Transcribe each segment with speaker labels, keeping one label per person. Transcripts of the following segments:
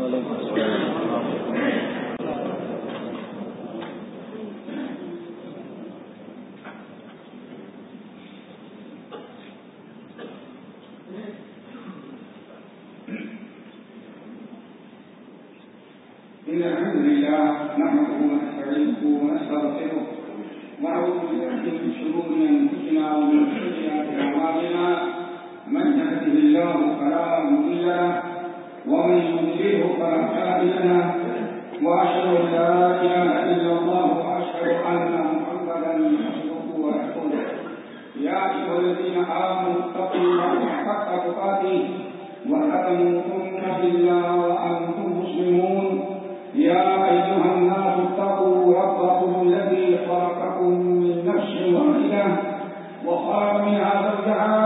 Speaker 1: وعلیکم السلام۔ آدم جہاں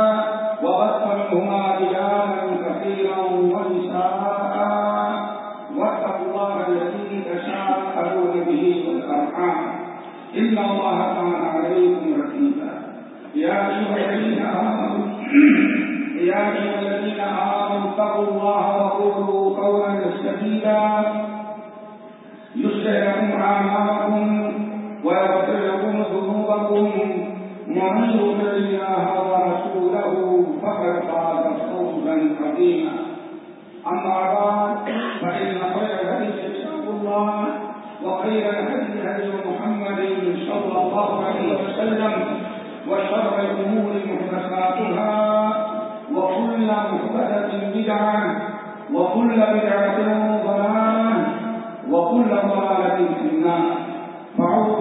Speaker 1: في النار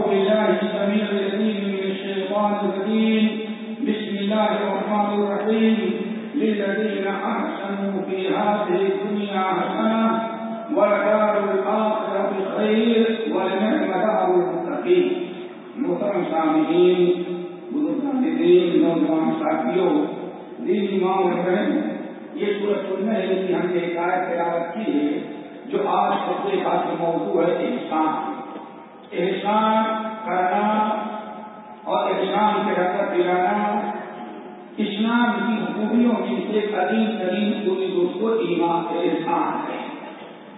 Speaker 1: بالله السميع العليم من الشيطان الرجيم بسم الله الرحمن الرحيم للذين في هذه الدنيا ولدار خير ولنعم دار المتقين محترم سامعین بزرگان دین نوجوان ساتھیوں یہ سورت سننا ہے کہ ہم نے ایک آیت تلاوت کی ہے. جو آج خطبے کا موضوع ہے، احسان احسان کرنا اور احسان کے رقط دلانا اسلام کی خوبیوں میں سے قدیم ترین پوری دوستوں ایمان احسان ہے۔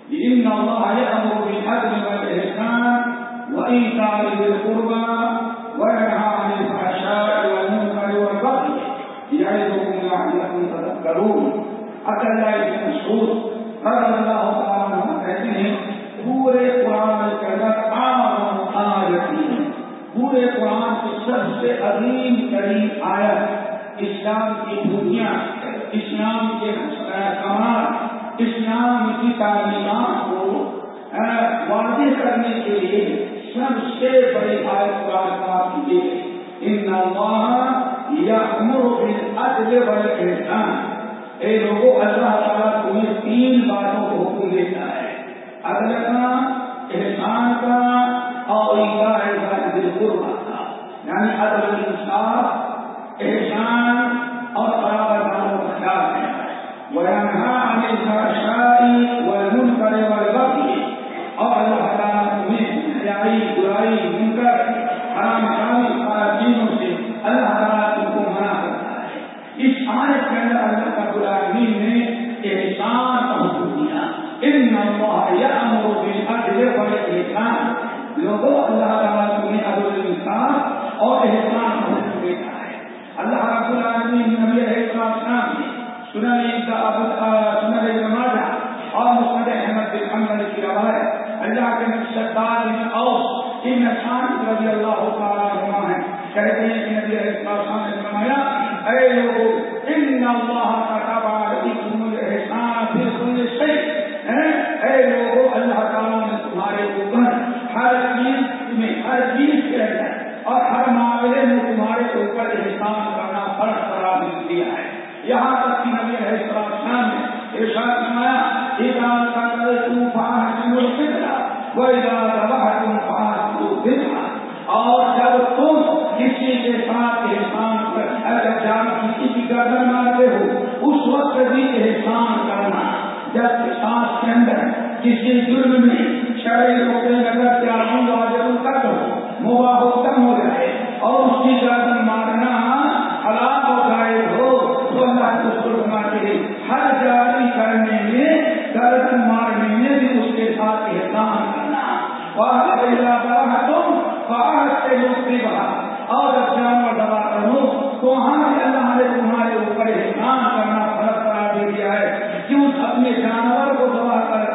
Speaker 1: ان اللہ امر بالعدل والاحسان وإيتاء ذي القربى وينهى عن الفحشاء والمنكر والبغي يعظكم لعلكم تذكرون۔ الله بن مسعود رضی اللہ تعالیٰ عنہ ہیں پورے قرآن کے اندر عام آیتی پورے قرآن کی سب سے عظیم ترین آیت. اسلام کی خوبیاں اسلام کے کمال، اسلام کی تعلیمات کو واضح کرنے کے لیے سب سے بڑی آیت قرآن پاک کی ان اللہ یامر بالعدل والاحسان اے لوگوں اللہ تعالیٰ تمہیں تین باتوں کو حکم دیتا ہے۔ عدل کا احسان کا اور دل قربا کا۔ یعنی عدل انصاف، احسان اور برابر داروں کا خیال ہے۔ وہ یہاں ہمیشہ شاعری وہ ظلم کرے والے وقت اور اللہ تعالیٰ تمہیں حیائی برائی، منکر، حرام شامی چیزوں سے اللہ تعالیٰ تم کو منع کرتا ہے اس آیت کے اندر اللہ کا العالمین نے احسان کا حکم دیا ان اللہ یامر بالعدل والاحسان لوگوں اللہ تعالیٰ تمہیں عدل الانصاف اور احسان کا حکم دیتا ہے اللہ رب العالمین نبی علیہ السلام نے سنن سنن ابن ماجہ اور مسند احمد بن حنبل کی روایت اللہ کے نبی شداد بن اوس ابن شان رضی اللہ تعالیٰ عنہ ہیں کہتے ہیں کہ نبی علیہ السلام نے فرمایا اے لوگوں ان اللہ كتب عليكم الاحسان في كل شيء اے لوگوں اللہ تعالیٰ نے تمہارے اوپر ہر چیز میں ہر چیز کے اندر اور ہر معاملے میں تمہارے اوپر احسان کرنا فرض قرار دیا ہے یہاں تک کہ نبی علیہ السلام نے ارشاد فرمایا اذا قتلتم فاحسنوا القتلة واذا ذبحتم فاحسنوا الذبحة اور جب تم کسی کے ساتھ احسان کر اگر کسی کی گردن مارتے ہو، اس وقت بھی احسان کرنا، جب سانس کے اندر کسی میں شرعی روکے نظر واجب مباح ہو جائے اور اس کی گردن مارنا حلال ہو جائے ہو، تو اللہ کو ہر جاری کرنے میں، گردن مارنے میں تم فاحت سے دوسری بات اور جب دبا کرو تو وہاں سے اللہ نے تمہارے اوپر احسان کرنا فرق قرار دے دیا ہے۔ اپنے جانور کو دبا کر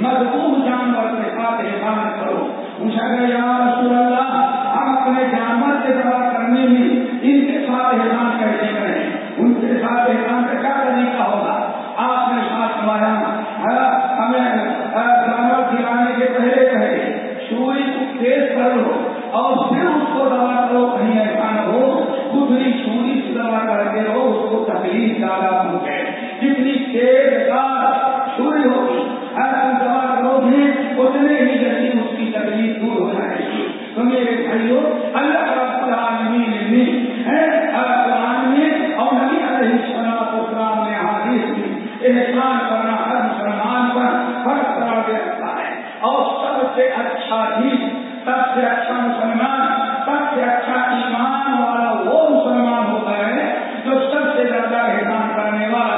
Speaker 1: مضبوط جانور کے ساتھ احسان کرو۔ پوچھا ہم اپنے جانور کرنے میں ان کے ساتھ احسان کیسے کریں؟ ان کے ساتھ ہوگا؟ آپ نے ساتھ پہلے کہیں سوئی کو تیز کر لو اور پھر اس کو دوا کرو، کہیں ایسا نہ ہو خودری سوئی سے دوا کر کے رہو، اس کو تکلیف زیادہ پہنچے جتنی تیز کار سوئی ہوگی دوا کرو گے، اتنے ہی جلدی اس کی تکلیف دور ہو جائے گی۔ تو میرے بھائیوں اللہ اور احسان کرنا ہر مسلمان پر فرق کرا دیا اچھا دین سب سے اچھا مسلمان سب سے اچھا ایمان والا وہ مسلمان ہوتا ہے جو سب سے زیادہ احسان کرنے والا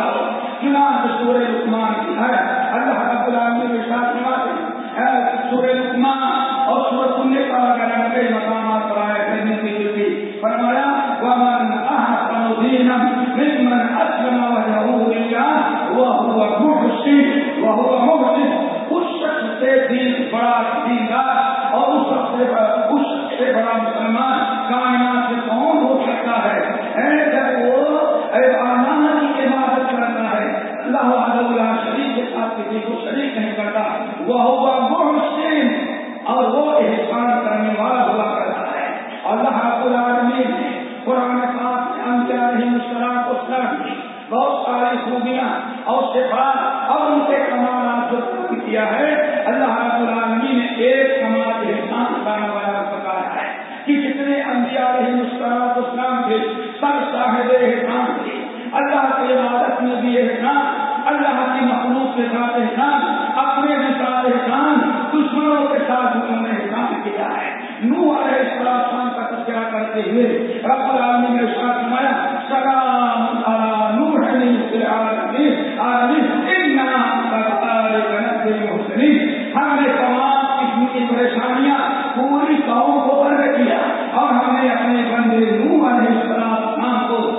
Speaker 1: وسلم نے احسان کیا ہے۔ نو علیہ السلام کا تذکرہ کرتے ہوئے رب العالمین نے ارشاد فرمایا، سلام پریشانیاں پوری قوم کو کر دیا اور ہم نے اپنے بندے نوح علیہ السلام کو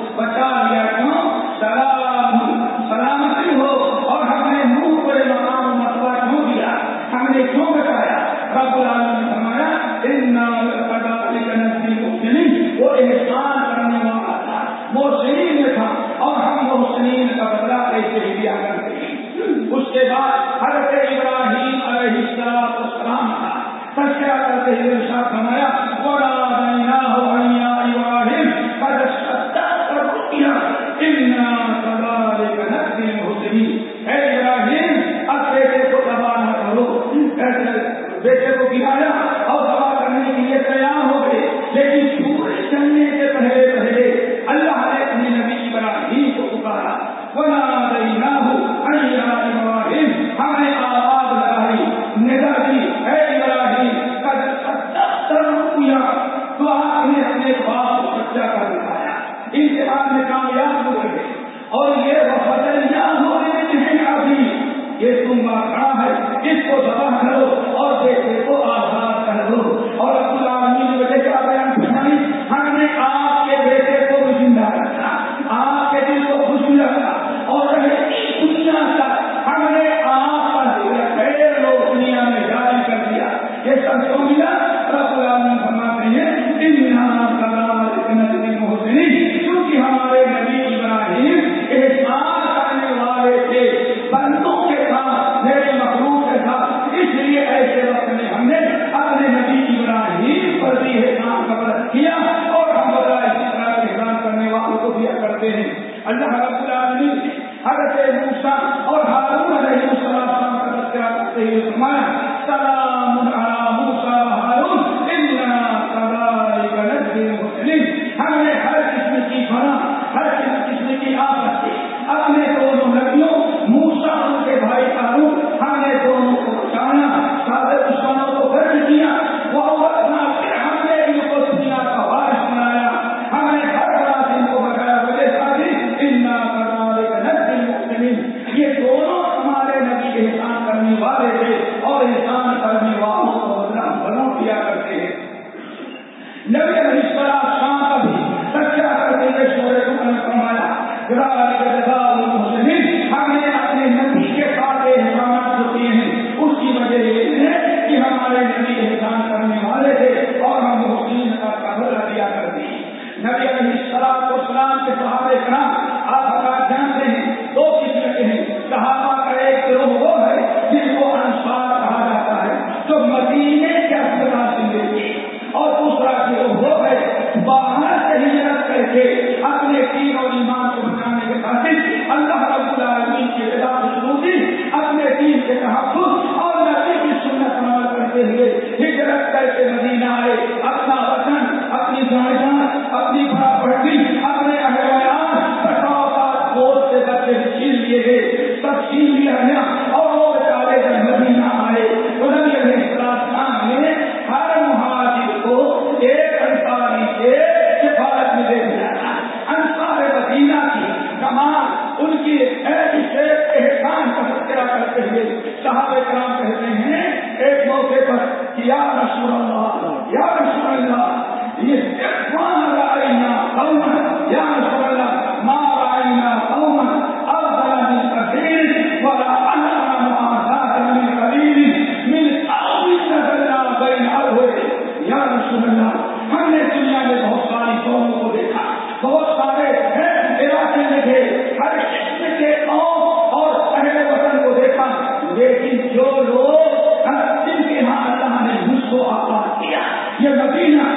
Speaker 1: مدینہ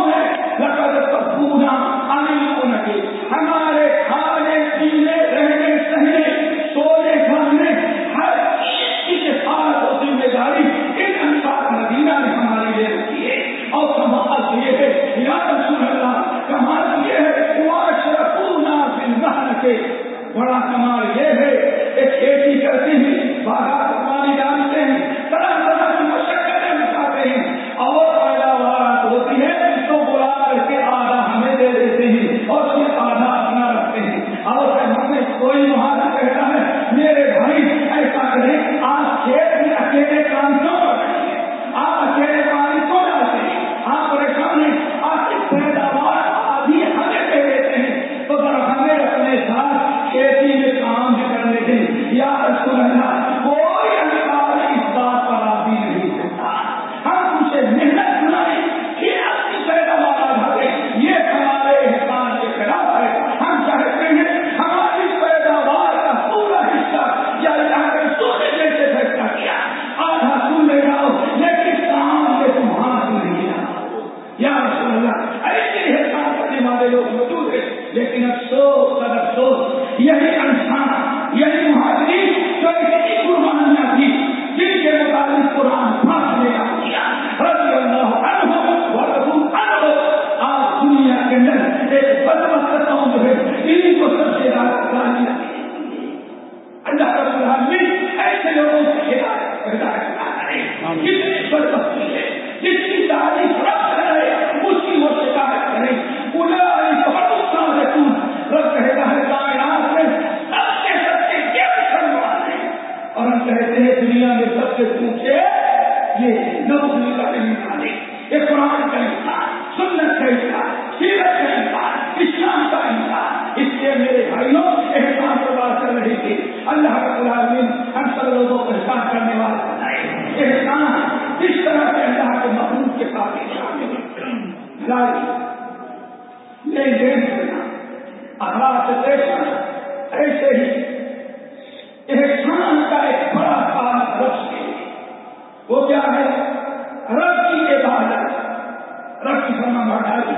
Speaker 1: فرما برداری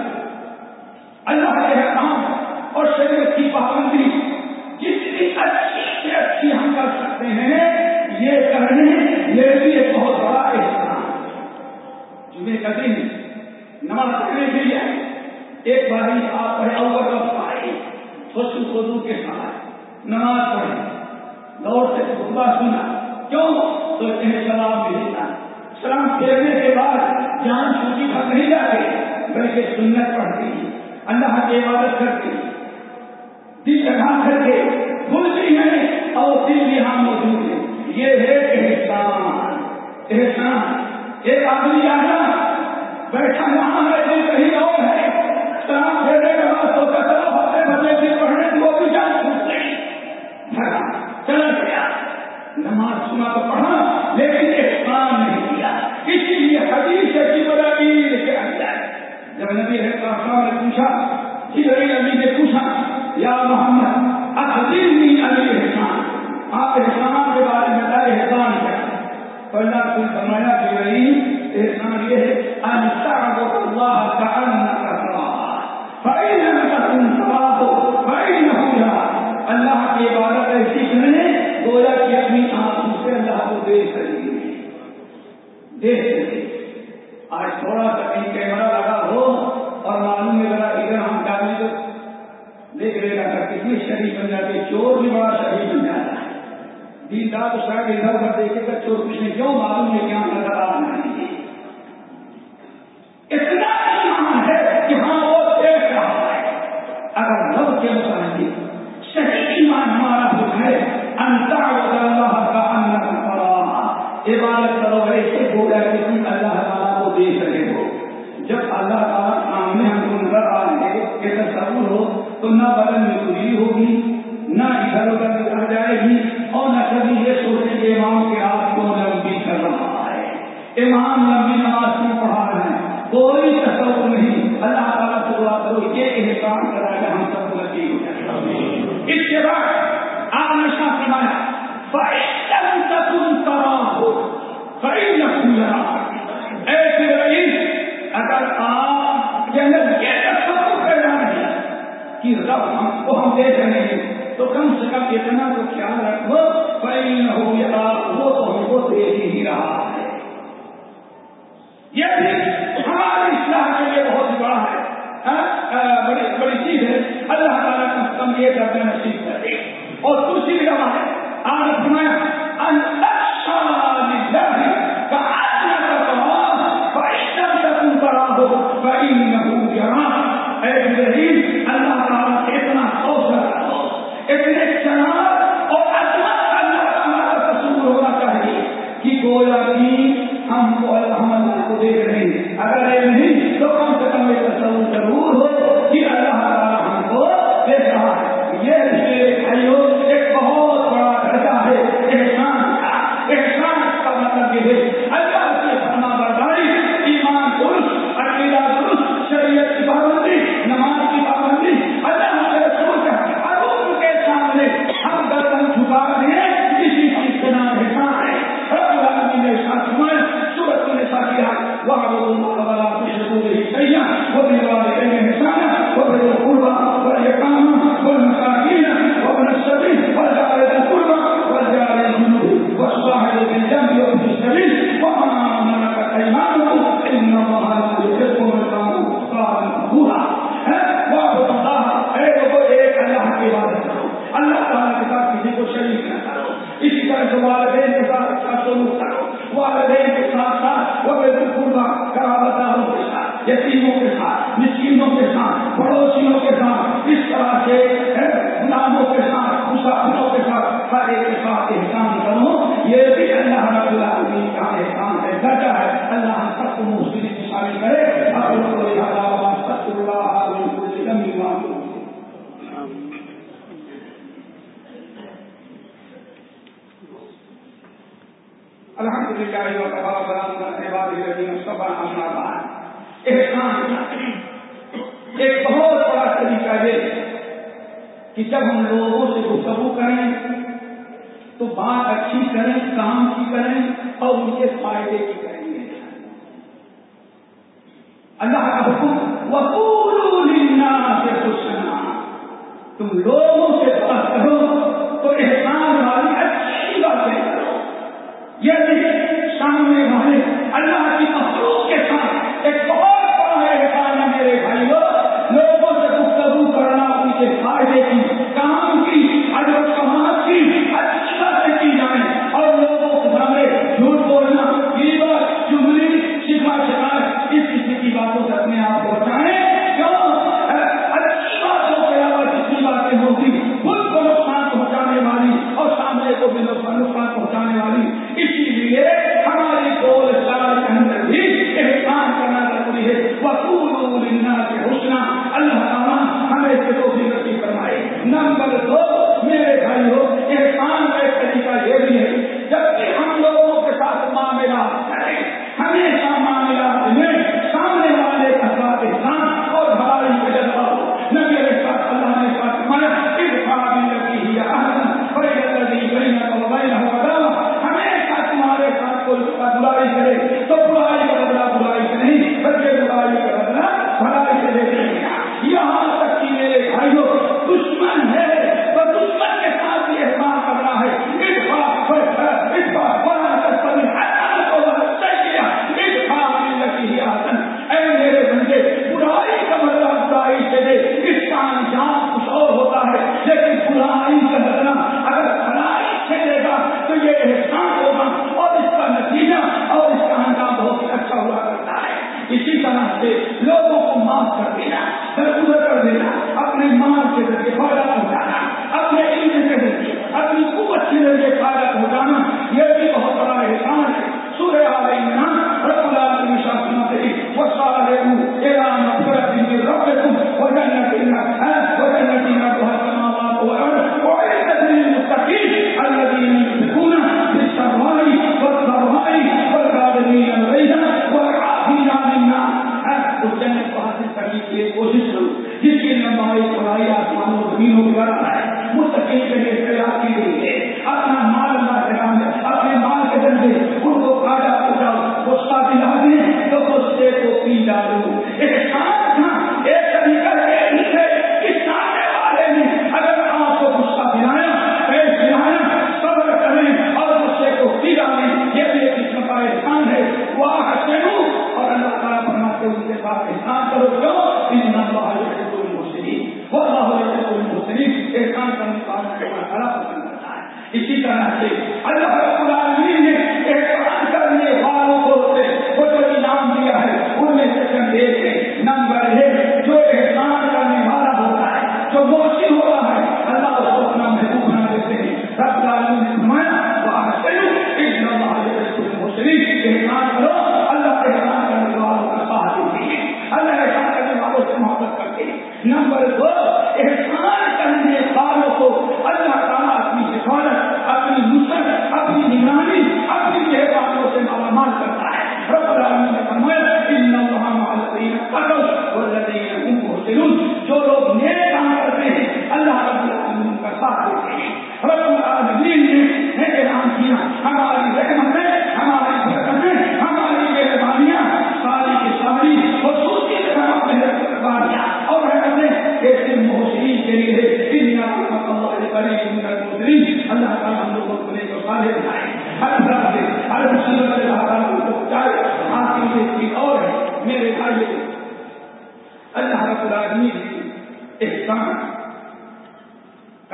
Speaker 1: اللہ کے احکام اور شریعت کی پابندی جتنی اچھی سے اچھی ہم کر سکتے ہیں، یہ کرنے یہ بھی ایک بہت بڑا احسان۔ جمعے کا دن نماز پڑھنے کے لیے ایک بار ہی آپ پڑھے اوور اور پائے خوشی خودو کے ساتھ نماز پڑھے غور سے خطبہ سنا۔ کیوں؟ تو کہیں سلام بھیجنا سلام پھیرنے کے بعد جان چھوٹی بھگ نہیں جاتے بلکہ سنت پڑھتی اللہ کی عبادت کرتی دل لگا کر کے بھولتی ہے اور دل یہاں موجود ہے۔ یہ ہے احسان۔ احسان۔ ایک آدمی آنا بیٹھا وہاں ہے، دل کہیں اور ہے۔ شراب پھیرنے کے بعد سوچا چلو، ہفتے بھر میں پڑھنے کو بھی جان سکتے چلا گیا۔ نماز سنا تو پڑھا، لیکن احسان نہیں کیا۔ اسی لیے حدیث ہے نبی ہے نے پوچھا جبریل ابھی نے پوچھا، یا محمد اخبرنی ابھی احسان آپ احسان کے بارے میں بتائے احسان کیا پہلا کوئی فرمایا کہ بھائی احسان یہ ہے ان اللہ کانک اللہ کی عبادت ایسی کریں گویا کہ اپنی آنکھوں سے اللہ کو دیکھ رہی ہے۔ دیکھ رہی آج تھوڑا سا کہیں کیمرہ لگا ہو اور معلوم ہے ذرا ادھر ہم ڈالیں تو دیکھ لے گا کتنی شریف بن جاتے چور بھی بڑا شریف بن جاتا ہے دیدار تو شاید ادھر ادھر دیکھے گا چور کچھ نہیں، کیوں معلوم ہے کیا نظر آ رہا ہے؟ اتنا ایمان ہے کہ ہاں وہ دیکھ رہا ہے۔ اگر لب کے مطابق صحیح ایمان ہمارا ہو ہے انتا اللہ کا اندر عبادت کرو ایسے گویا کہ تم اللہ تعالیٰ کو دیکھ رہے ہو۔ جب اللہ تعالیٰ سامنے ہم کو نظر آ رہے کہ تصور ہو، تو نہ بدن میں دوری ہوگی۔ نہ ادھر ادھر نکل جائے گی اور نہ کبھی یہ سوچے کہ امام کے ہاتھ کو لمبی کر رہا ہے امام لمبی نماز کیوں پڑھا رہے ہیں؟ کوئی تصور نہیں۔ اللہ تعالیٰ سے دعا کرو یہ احسان کرا کہ ہم سب کو نصیب ہو جائے۔ اس کے بعد آپ نے شاہ فرمایا ایسے رئیس، اگر آپ جنگل یہ تصور کرنا نہیں کہ رب ہم کو ہم دیکھ رہے ہیں تو کم سے کم اتنا تو خیال رکھو پہلی نہ ہو یا وہ تو ہم کو دیکھ ہی رہا ہے۔ یہ بھی ہمارے اسلام کے لیے بہت بڑا ہے۔ ہاں؟ بڑی بڑی چیز ہے۔ اللہ تعالیٰ کا کم یہ کرنا نصیب کرے اور دوسری جگہ ہے، آج میں اللہ تعالیٰ ہم کو ہم اللہ کو دیکھ رہے ہیں۔ اگر یہ نہیں، تو کم سے کم یہ تصور ضرور ہو کہ اللہ تعالیٰ ہم کو دیکھ رہا ہے۔ یہ میرے بھائیوں، ایک بہت بڑا گھٹا ہے۔ احسان کا احسان کا مطلب یہ ہے۔ کچھ کو سیاح وہ وہ قربا وہ الحمد للہ احسان ایک بہت بڑا طریقہ یہ کہ جب ہم لوگوں سے گفتگو کریں تو بات اچھی کریں کام کی کریں اور ان کے فائدے کی کریں گے اللہ کا حکم وقول سے خوشنا تم لوگوں سے بات کرو تو احسان والی اچھی باتیں ہے یہ نہیں سامنے والے اللہ کی مخلوق کے ساتھ ایک بہت بڑا احسان ہے میرے بھائی لوگوں سے گفتگو کرنا ان کے فائدے کی حاصل کرنے کی کوشش کروں۔ جس کی لمبائی چوڑائی آسمانوں زمینوں کے بڑا ہے مستقل کے لیے تیار کی گئی ہے اپنا مال اللہ کے نام اپنے مال کے ذریعے ان کو کاٹا اس کا دلا دیں تو اس سے کو پی جا ڈالو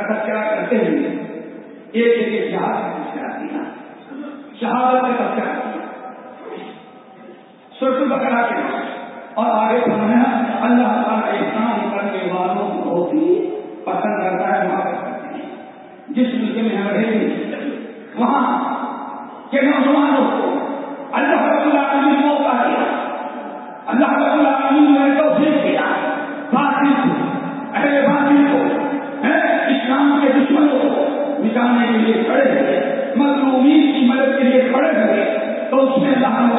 Speaker 1: تذکرہ کرتے ہوئے ایک ایک شہادت کا تذکرہ کیا شہادت کا تذکرہ کیا سرخ بکرا کے اور آگے اللہ تعالیٰ احسان کرنے والوں کو بہت ہی پسند کرتا ہے جس ملک میں ہم رہے ہیں، وہاں کے نوجوانوں کو اللہ رب العالمین موقع دیا۔ اللہ رب العالمین نے توفیق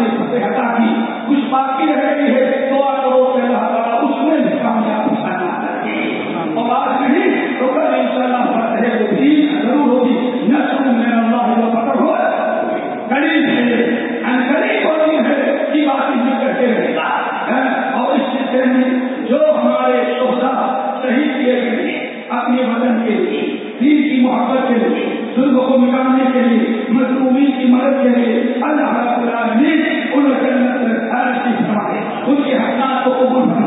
Speaker 1: کی کچھ باقی رہ گئی ہے، دعا کرو کہ اللہ تعالیٰ اس میں بھی کامیاب کرے اور آج نہیں تو کل ان شاء اللہ فتح بھی ضرور ہوگی۔ نہ شروع میں اللہ کو فتح ہو قریب ہے قریب ہوتی ہے یہ بات ہی کہتے ہیں۔ ہاں، اور اس سلسلے میں جو ہمارے شہدا شہید کیے گئے اپنے وطن کے لیے، دین کی محبت کے لیے ظلم کو مٹانے کے لیے مظلومی کی مدد کے لیے اللہ رب العالمین ان جنت میں ان کے حقات کو قبول فرمائے